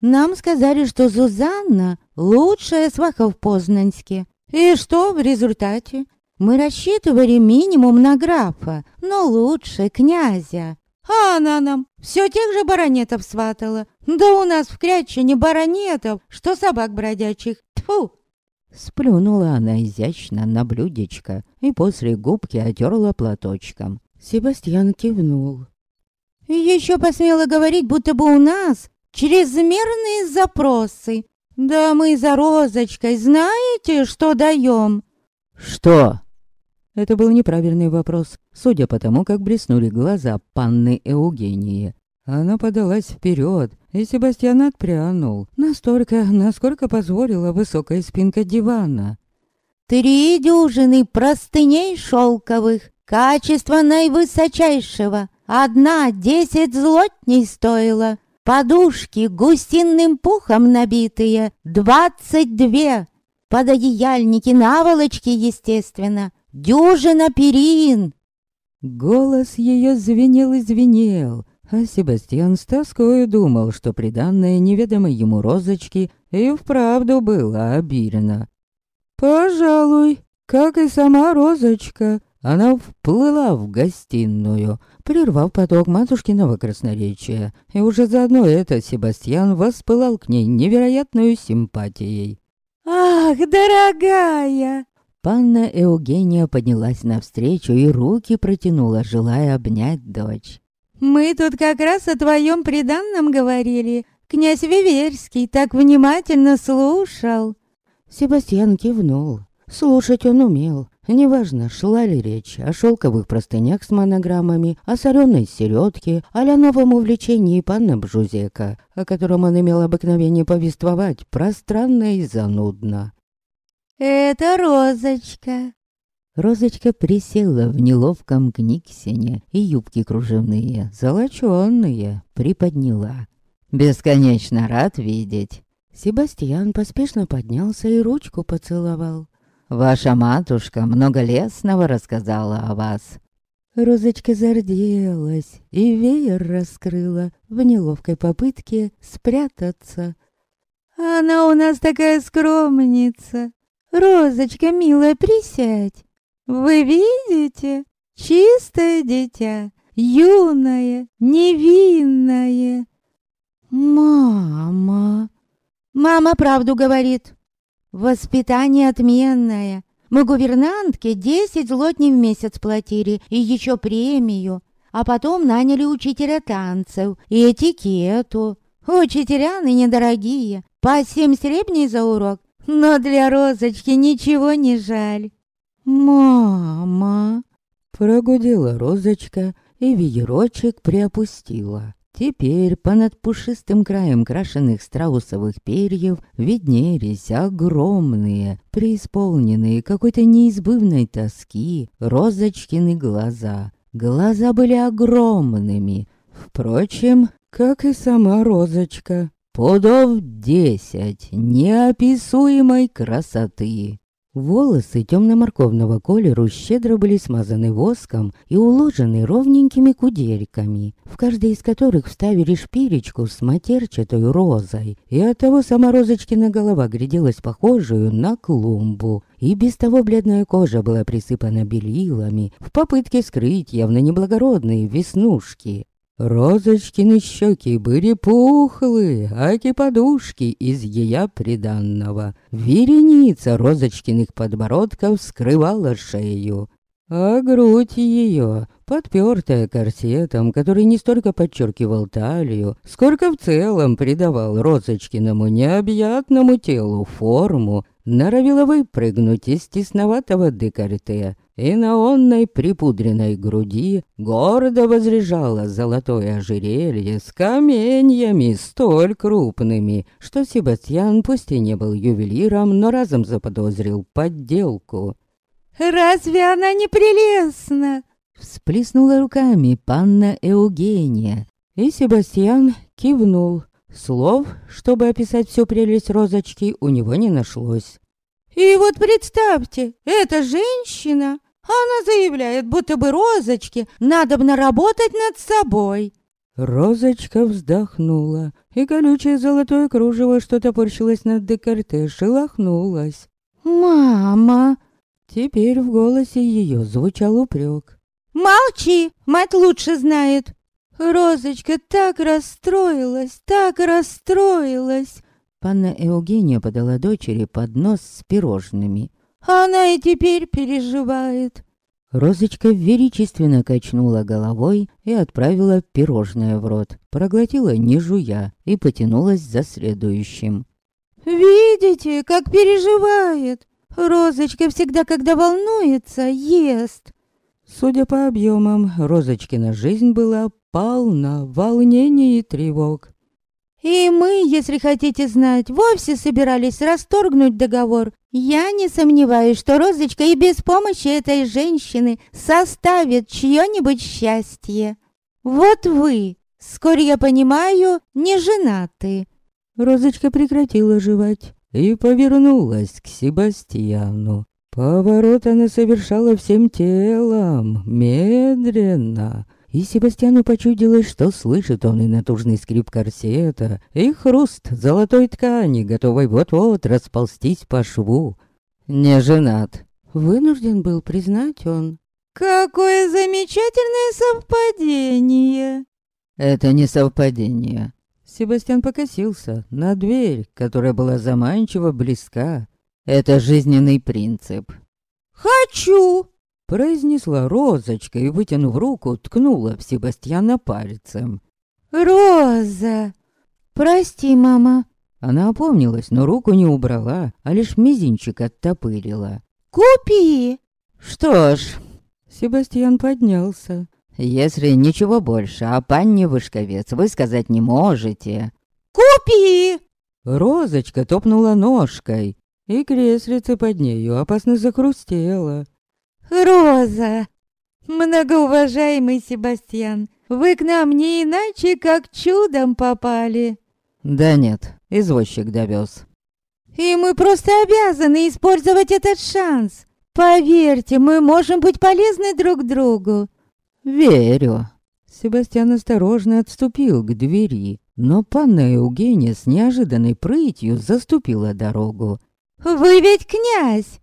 Нам сказали, что Зузанна лучшая сваха в Познанске. И что в результате? Мы рассчитывали минимум на графа, но лучше князя. А она нам все тех же баронетов сватала. Да у нас в Крячине баронетов, что собак бродячих. Тьфу! Сплюнула она изящно на блюдечко и после губки отерла платочком. Себастьян кивнул. Еще посмела говорить, будто бы у нас чрезмерные запросы. Да мы за розочкой знаете, что даем? Что? Это был неправильный вопрос, судя по тому, как блеснули глаза панны Евгении. Она подалась вперед, и Себастьян отпрянул, настолько, насколько позволила высокая спинка дивана. «Три дюжины простыней шелковых, качества наивысочайшего. Одна десять злотней стоила. Подушки гусиным пухом набитые, двадцать две. Пододеяльники, наволочки, естественно. Дюжина перин. Голос ее звенел и звенел, а Себастьян с тоскою думал, что приданное неведомой ему розочки и вправду было обильно. «Пожалуй, как и сама розочка», она вплыла в гостиную, прервав поток матушкиного красноречия, и уже заодно это Себастьян воспылал к ней невероятной симпатией. «Ах, дорогая!» Панна Евгения поднялась навстречу и руки протянула, желая обнять дочь. «Мы тут как раз о твоем приданном говорили. Князь Виверский так внимательно слушал». Себастьян кивнул. Слушать он умел, Неважно, шла ли речь о шелковых простынях с монограммами, о соленой середке, о новом увлечении панна Бжузека, о котором он имел обыкновение повествовать пространно и занудно. «Это Розочка!» Розочка присела в неловком книгсене, и юбки кружевные, золочёные, приподняла. «Бесконечно рад видеть!» Себастьян поспешно поднялся и ручку поцеловал. «Ваша матушка много лестного рассказала о вас». Розочка зарделась и веер раскрыла в неловкой попытке спрятаться. «Она у нас такая скромница! Розочка, милая, присядь! Вы видите? Чистое дитя, юное, невинное!» «Мама!» Мама правду говорит. Воспитание отменное. Мы гувернантке десять злотней в месяц платили и еще премию. А потом наняли учителя танцев и этикету. Учителяны недорогие, по семь сребней за урок. Но для Розочки ничего не жаль. «Мама!» Прогудела Розочка и веерочек приопустила. Теперь понад пушистым краем крашеных страусовых перьев виднелись огромные, преисполненные какой-то неизбывной тоски, розочкины глаза. Глаза были огромными, впрочем, как и сама розочка. Пудов десять неописуемой красоты. Волосы темно-морковного колеру щедро были смазаны воском и уложены ровненькими кудельками, в каждой из которых вставили шпилечку с матерчатой розой, и оттого сама розочкина голова гляделась похожую на клумбу, и без того бледная кожа была присыпана белилами в попытке скрыть явно неблагородные веснушки. Розочкины щеки были пухлые, аки подушки из ея приданного. Вереница розочкиных подбородков скрывала шею. А грудь ее, подпертая корсетом, который не столько подчеркивал талию, сколько в целом придавал розочкиному необъятному телу форму, норовила выпрыгнуть из тесноватого декольте, и на онной припудренной груди гордо возряжало золотое ожерелье с каменьями столь крупными, что Себастьян пусть и не был ювелиром, но разом заподозрил подделку. «Разве она не прелестна?» Всплеснула руками панна Эугения, и Себастьян кивнул. Слов, чтобы описать всю прелесть розочки, у него не нашлось. «И вот представьте, эта женщина она заявляет, будто бы Розочке надо бы наработать над собой. Розочка вздохнула, и колючее золотое кружево, что топорщилось над декольте, шелохнулось. «Мама!» Теперь в голосе ее звучал упрек. «Молчи! Мать лучше знает!» Розочка так расстроилась, так расстроилась. Панна Эугения подала дочери поднос с пирожными. Она и теперь переживает. Розочка величественно качнула головой и отправила пирожное в рот, проглотила не жуя и потянулась за следующим. «Видите, как переживает? Розочка всегда, когда волнуется, ест». Судя по объемам, Розочкина жизнь была полна волнений и тревог. И мы, если хотите знать, вовсе собирались расторгнуть договор. Я не сомневаюсь, что Розочка и без помощи этой женщины составит чье-нибудь счастье. Вот вы, вскоре я понимаю, не женаты. Розочка прекратила жевать и повернулась к Себастьяну. Поворот она совершала всем телом, медленно, и Себастьяну почудилось, что слышит он и натужный скрип корсета, и хруст золотой ткани, готовой вот-вот расползтись по шву. Не женат. Вынужден был признать он. «Какое замечательное совпадение!» «Это не совпадение». Себастьян покосился на дверь, которая была заманчиво близка. «Это жизненный принцип». «Хочу!» Произнесла розочка и, вытянув руку, ткнула в Себастьяна пальцем. «Роза! Прости, мама!» Она опомнилась, но руку не убрала, а лишь мизинчик оттопырила. «Купи!» Что ж, Себастьян поднялся. Если ничего больше о панне Вышковец вы сказать не можете. Купи! Розочка топнула ножкой, и креслице под нею опасно захрустело. Роза, многоуважаемый Себастьян, вы к нам не иначе, как чудом попали. Да нет, извозчик довез. И мы просто обязаны использовать этот шанс. Поверьте, мы можем быть полезны друг другу. Верю. Себастьян осторожно отступил к двери, но панна Евгения с неожиданной прытью заступила дорогу. «Вы ведь князь!»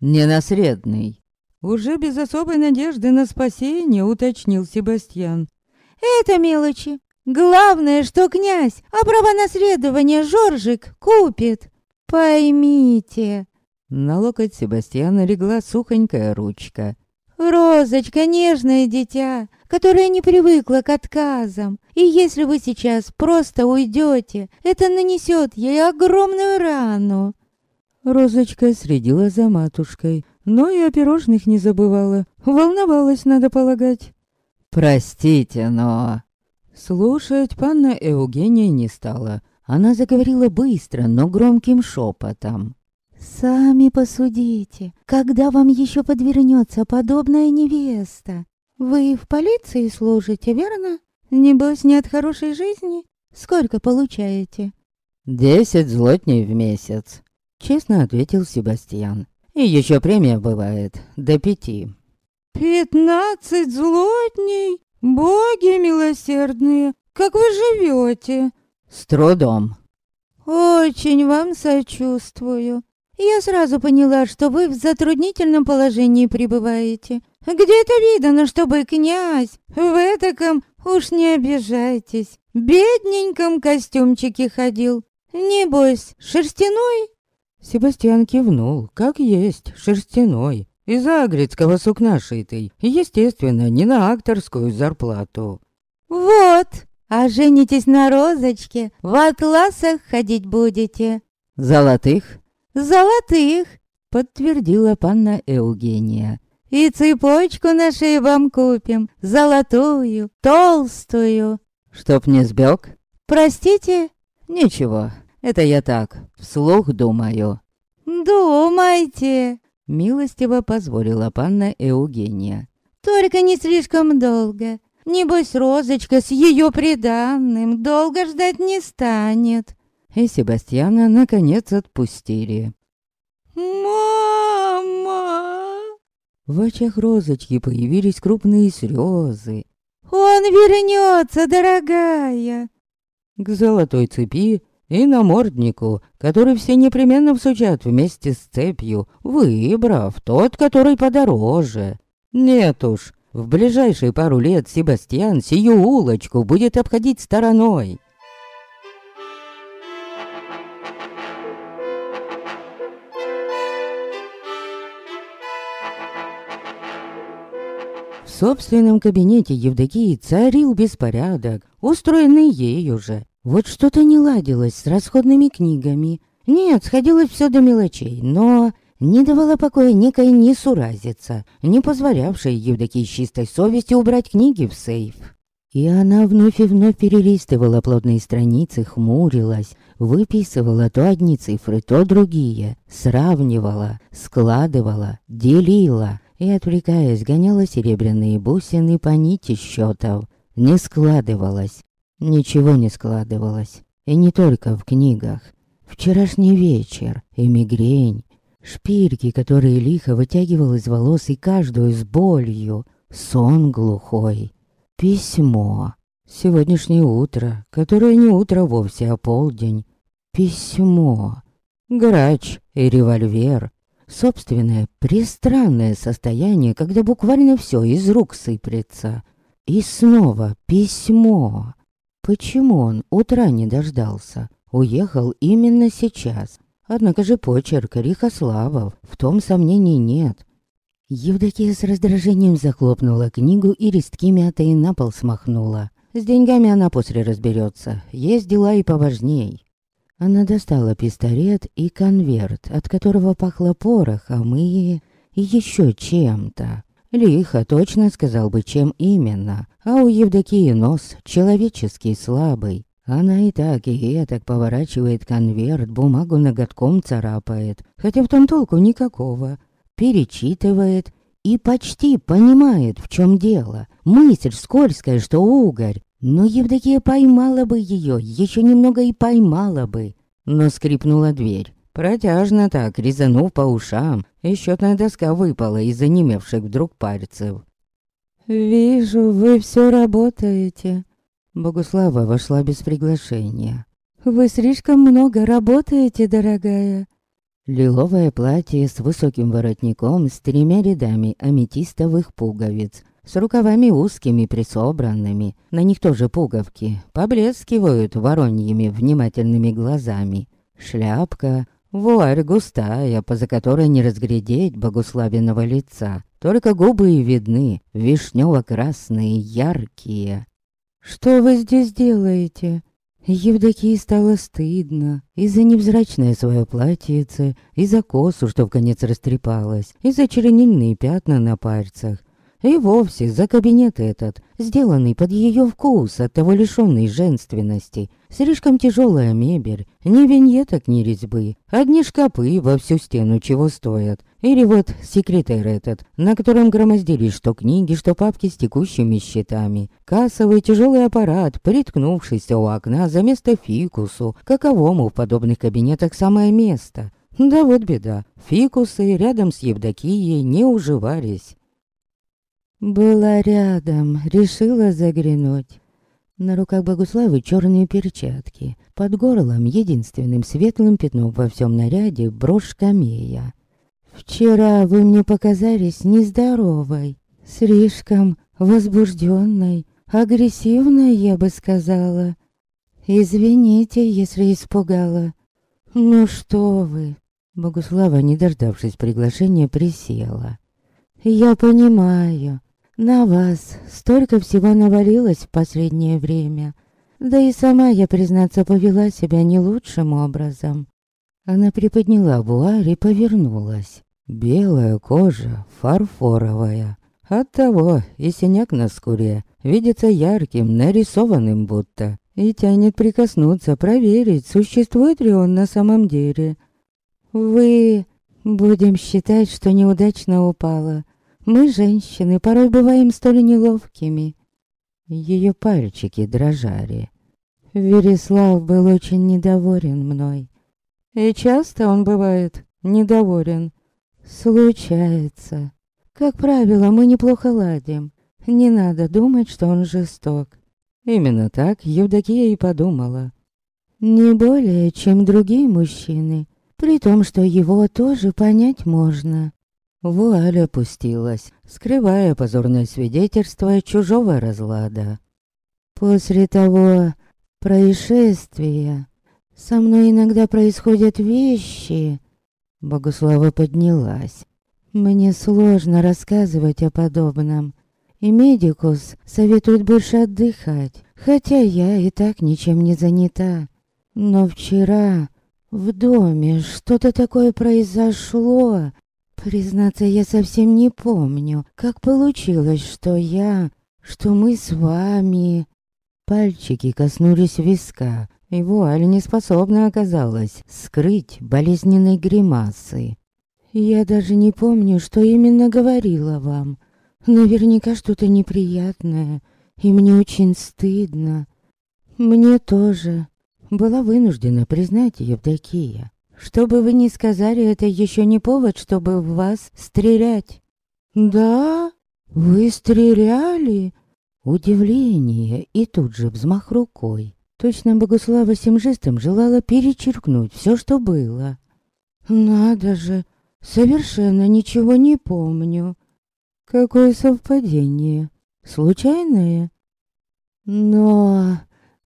«Ненасредный!» Уже без особой надежды на спасение уточнил Себастьян. «Это мелочи. Главное, что князь, а право наследования Жоржик купит. Поймите!» На локоть Себастьяна легла сухонькая ручка. «Розочка — нежное дитя, которое не привыкло к отказам. И если вы сейчас просто уйдете, это нанесет ей огромную рану». Розочка следила за матушкой, но и о пирожных не забывала. Волновалась, надо полагать. «Простите, но...» Слушать панна Евгения не стала. Она заговорила быстро, но громким шепотом. Сами посудите, когда вам еще подвернется подобная невеста? Вы в полиции служите, верно? Небось, нет хорошей жизни? Сколько получаете? Десять злотней в месяц, честно ответил Себастьян. И еще премия бывает до пяти. Пятнадцать злотней? Боги милосердные, как вы живете? С трудом. Очень вам сочувствую. Я сразу поняла, что вы в затруднительном положении пребываете. Где-то видно, чтобы князь в этаком, уж не обижайтесь, бедненьком костюмчике ходил. Небось, шерстяной?» Себастьян кивнул, как есть, шерстяной, из агрецкого сукна шитый, естественно, не на акторскую зарплату. «Вот, а женитесь на розочке, в атласах ходить будете». «Золотых?» «Золотых!» — подтвердила панна Евгения. «И цепочку на шею вам купим, золотую, толстую». «Чтоб не сбег?» «Простите?» «Ничего, это я так, вслух думаю». «Думайте!» — милостиво позволила панна Евгения. «Только не слишком долго. Небось, Розочка с ее приданным долго ждать не станет» и Себастьяна наконец отпустили. «Мама!» В очах розочки появились крупные слезы. «Он вернется, дорогая!» К золотой цепи и наморднику, который все непременно всучат вместе с цепью, выбрав тот, который подороже. Нет уж, в ближайшие пару лет Себастьян сию улочку будет обходить стороной. собственном кабинете Евдокии царил беспорядок, устроенный ею же. Вот что-то не ладилось с расходными книгами. Нет, сходилось все до мелочей, но не давала покоя некая несуразица, не позволявшая Евдокии с чистой совестью убрать книги в сейф. И она вновь и вновь перелистывала плотные страницы, хмурилась, выписывала то одни цифры, то другие, сравнивала, складывала, делила и, отвлекаясь, гоняла серебряные бусины по нити счетов. Не складывалось. Ничего не складывалось. И не только в книгах. Вчерашний вечер и мигрень. Шпильки, которые лихо вытягивал из волос и каждую с болью. Сон глухой. Письмо. Сегодняшнее утро, которое не утро вовсе, а полдень. Письмо. Грач и револьвер. Собственное пристранное состояние, когда буквально все из рук сыплется. И снова письмо. Почему он утра не дождался? Уехал именно сейчас. Однако же почерк Рихославов, в том сомнений нет. Евдокия с раздражением захлопнула книгу и листки мятые на пол смахнула. С деньгами она после разберется. Есть дела и поважней. Она достала пистолет и конверт, от которого пахло порохом, и... и еще чем-то. Лихо точно сказал бы, чем именно. А у Евдокии нос человеческий слабый. Она и так, и так поворачивает конверт, бумагу ноготком царапает. Хотя в том толку никакого. Перечитывает и почти понимает, в чем дело. Мысль скользкая, что угорь. Но Евдокия поймала бы ее, еще немного и поймала бы. Но скрипнула дверь. Протяжно так, резанув по ушам, и счетная доска выпала из онемевших вдруг пальцев. «Вижу, вы все работаете». Богуслава вошла без приглашения. «Вы слишком много работаете, дорогая». Лиловое платье с высоким воротником с тремя рядами аметистовых пуговиц, с рукавами узкими присобранными, на них тоже пуговки, поблескивают вороньими внимательными глазами. Шляпка, вуарь густая, поза которой не разглядеть богуславиного лица, только губы и видны, вишнево-красные, яркие. «Что вы здесь делаете?» Евдокии стало стыдно и за невзрачное свое платьице, и за косу, что в конец растрепалась, и за чернильные пятна на пальцах, и вовсе за кабинет этот, сделанный под ее вкус, оттого лишенный женственности. Слишком тяжелая мебель, ни виньеток, ни резьбы. Одни шкапы во всю стену чего стоят. Или вот секретарь этот, на котором громоздились что книги, что папки с текущими счетами. Кассовый тяжелый аппарат, приткнувшийся у окна за место фикусу, каковому в подобных кабинетах самое место. Да вот беда, фикусы рядом с Евдокией не уживались. Была рядом, решила заглянуть. На руках Богуславы черные перчатки. Под горлом единственным светлым пятном во всем наряде брошь камея. «Вчера вы мне показались нездоровой, слишком возбужденной, агрессивной, я бы сказала. Извините, если испугала. Ну что вы?» Богуслава, не дождавшись приглашения, присела. «Я понимаю, на вас столько всего навалилось в последнее время. Да и сама я, признаться, повела себя не лучшим образом. Она приподняла вуаль и повернулась. Белая кожа, фарфоровая. Оттого и синяк на скуре видится ярким, нарисованным будто. И тянет прикоснуться, проверить, существует ли он на самом деле. Вы... Будем считать, что неудачно упала. Мы, женщины, порой бываем столь неловкими. Ее пальчики дрожали. Вереслав был очень недоволен мной. И часто он бывает недоволен. Случается. Как правило, мы неплохо ладим. Не надо думать, что он жесток. Именно так Евдокия и подумала. Не более, чем другие мужчины, при том, что его тоже понять можно. Вуаль опустилась, скрывая позорное свидетельство чужого разлада. После того происшествия со мной иногда происходят вещи. Богуслава поднялась. Мне сложно рассказывать о подобном. И медикус советует больше отдыхать, хотя я и так ничем не занята. Но вчера в доме что-то такое произошло, Признаться, я совсем не помню, как получилось, что я, что мы с вами... Пальчики коснулись виска, и вуаль не способна оказалась скрыть болезненной гримасы. Я даже не помню, что именно говорила вам. Наверняка что-то неприятное, и мне очень стыдно. Мне тоже. Была вынуждена признать Евдокия. Что бы вы ни сказали, это еще не повод, чтобы в вас стрелять. Да? Вы стреляли? Удивление и тут же взмах рукой. Точно Богуслава сим жестом желала перечеркнуть все, что было. Надо же, совершенно ничего не помню. Какое совпадение. Случайное? Но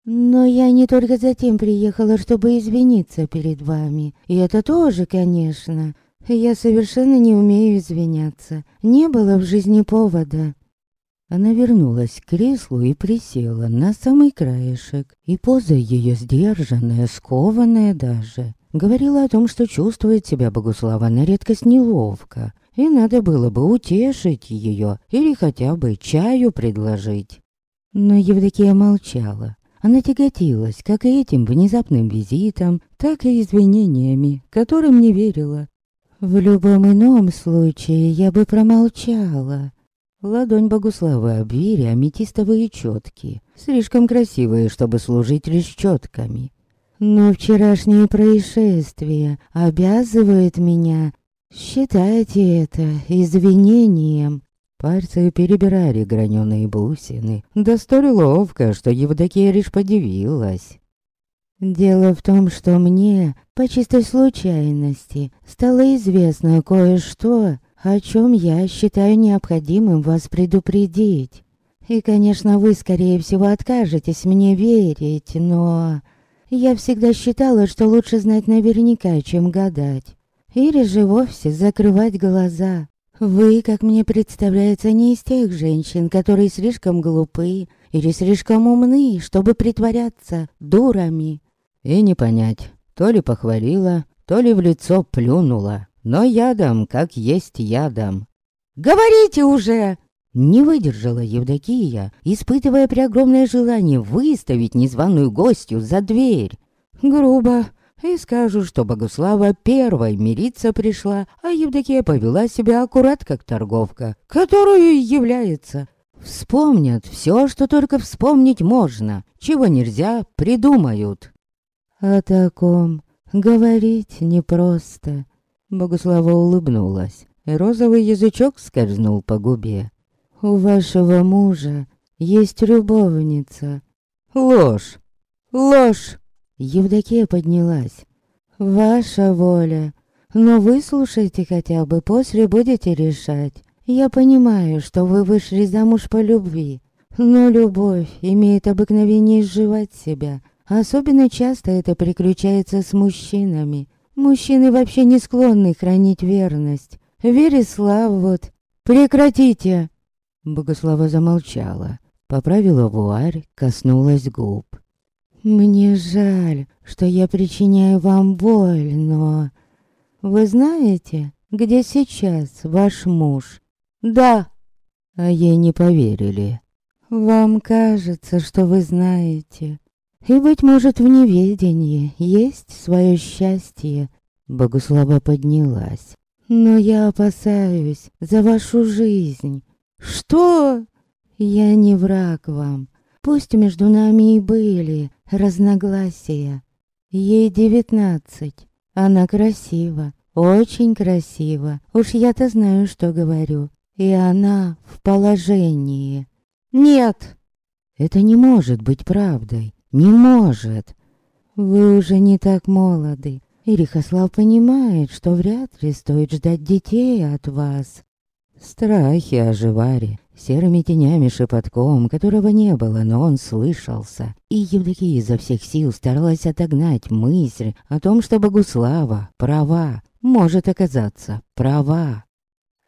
но я не только за тем приехала, чтобы извиниться перед вами. И это тоже, конечно. Я совершенно не умею извиняться. Не было в жизни повода. Она вернулась к креслу и присела на самый краешек. И поза ее сдержанная, скованная даже, говорила о том, что чувствует себя Богуслава на редкость неловко. и надо было бы утешить ее или хотя бы чаю предложить. Но Евдокия молчала. Она тяготилась как и этим внезапным визитом, так и извинениями, которым не верила. В любом ином случае я бы промолчала. Ладонь Богуславы обвили аметистовые четки, слишком красивые, чтобы служить лишь четками. Но вчерашнее происшествие обязывает меня считать это извинением. Пальцы перебирали граненые бусины, да столь ловко, что Евдокия лишь подивилась. Дело в том, что мне, по чистой случайности, стало известно кое-что, о чем я считаю необходимым вас предупредить. И, конечно, вы, скорее всего, откажетесь мне верить, но... Я всегда считала, что лучше знать наверняка, чем гадать. Или же вовсе закрывать глаза. Вы, как мне представляется, не из тех женщин, которые слишком глупы или слишком умны, чтобы притворяться дурами. И не понять, то ли похвалила, то ли в лицо плюнула, но ядом, как есть ядом. «Говорите уже!» Не выдержала Евдокия, испытывая преогромное желание выставить незваную гостью за дверь. Грубо, и скажу, что Богуслава первой мириться пришла, а Евдокия повела себя аккурат как торговка, которую является. Вспомнят все, что только вспомнить можно, чего нельзя, придумают. О таком говорить непросто. Богуслава улыбнулась, и розовый язычок скользнул по губе. У вашего мужа есть любовница. Ложь! Ложь! Евдокия поднялась. «Ваша воля. Но выслушайте хотя бы, после будете решать. Я понимаю, что вы вышли замуж по любви, но любовь имеет обыкновение изживать себя. Особенно часто это приключается с мужчинами. Мужчины вообще не склонны хранить верность. Вереслав вот... Прекратите!» Богослава замолчала, поправила вуарь, коснулась губ. «Мне жаль, что я причиняю вам боль, но... Вы знаете, где сейчас ваш муж?» «Да!» А ей не поверили. «Вам кажется, что вы знаете. И, быть может, в неведении есть свое счастье». Богуслава поднялась. «Но я опасаюсь за вашу жизнь». «Что?» «Я не враг вам. Пусть между нами и были разногласия. Ей девятнадцать. Она красива, очень красива. Уж я-то знаю, что говорю. И она в положении. Нет! Это не может быть правдой. Не может. Вы уже не так молоды. И Рихослав понимает, что вряд ли стоит ждать детей от вас. Страхи о Живаре серыми тенями шепотком, которого не было, но он слышался. И Евдокия изо всех сил старалась отогнать мысль о том, что Богуслава права, может оказаться права.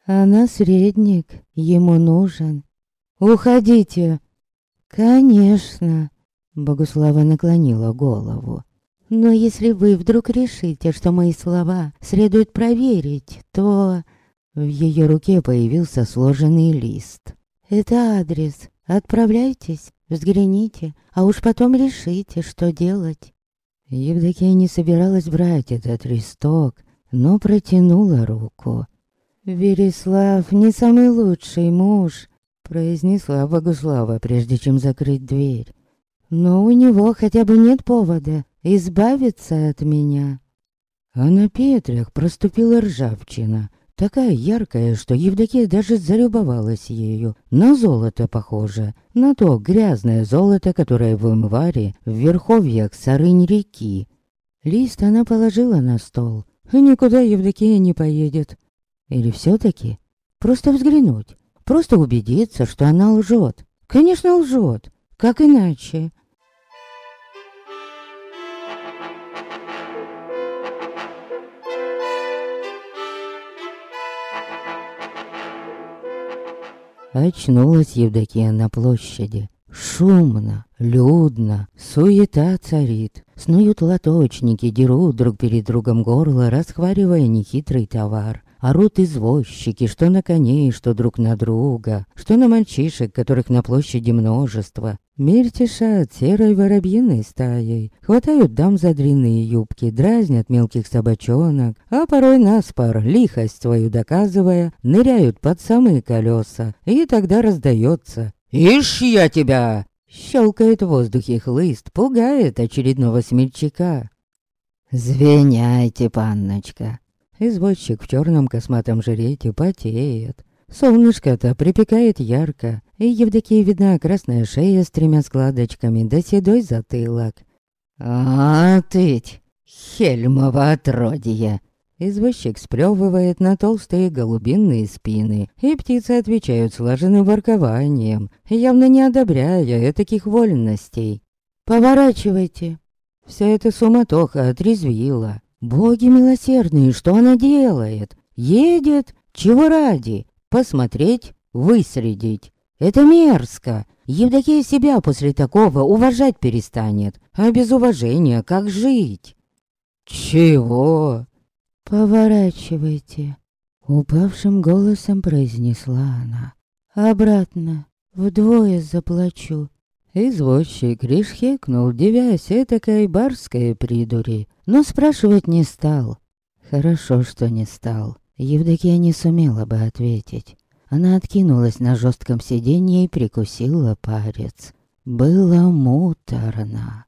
А наследник ему нужен. «Уходите!» «Конечно!» Богуслава наклонила голову. «Но если вы вдруг решите, что мои слова следует проверить, то...» В ее руке появился сложенный лист. Это адрес. Отправляйтесь, взгляните, а уж потом решите, что делать. Евдокия не собиралась брать этот листок, но протянула руку. «Вереслав не самый лучший муж», — произнесла Богуслава, прежде чем закрыть дверь. «Но у него хотя бы нет повода избавиться от меня». А на петрях проступила ржавчина, Такая яркая, что Евдокия даже залюбовалась ею. На золото похоже. На то грязное золото, которое в Имваре, в верховьях Сарынь-реки. Лист она положила на стол. Никуда Евдокия не поедет. Или все-таки просто взглянуть. Просто убедиться, что она лжет. Конечно, лжет. Как иначе? Очнулась Евдокия на площади. Шумно, людно, суета царит. Снуют лоточники, дерут друг перед другом горло, расхваривая нехитрый товар. Орут извозчики, что на коней, что друг на друга, что на мальчишек, которых на площади множество. Мельтешат серой воробьиной стаей, хватают дам за длинные юбки, дразнят мелких собачонок, а порой наспор, лихость свою доказывая, ныряют под самые колеса, и тогда раздается «Ишь я тебя!» Щелкает в воздухе хлыст, пугает очередного смельчака. «Звеняйте, панночка!» Извозчик в черном косматом жрете потеет. Солнышко-то припекает ярко, и Евдокии видна красная шея с тремя складочками да седой затылок. «А ты, хельмово отродье!» Извозчик сплёвывает на толстые голубинные спины, и птицы отвечают слаженным воркованием, явно не одобряя таких вольностей. «Поворачивайте!» Вся эта суматоха отрезвила. Боги милосердные, что она делает? Едет? Чего ради? Посмотреть? Выследить? Это мерзко. Евдокия себя после такого уважать перестанет. А без уважения как жить? Чего? «Поворачивайте», — упавшим голосом произнесла она. «Обратно, вдвое заплачу». Извозчик лишь хекнул, девясь этакой барской придури, но спрашивать не стал. Хорошо, что не стал. Евдокия не сумела бы ответить. Она откинулась на жестком сиденье и прикусила парец. Было муторно.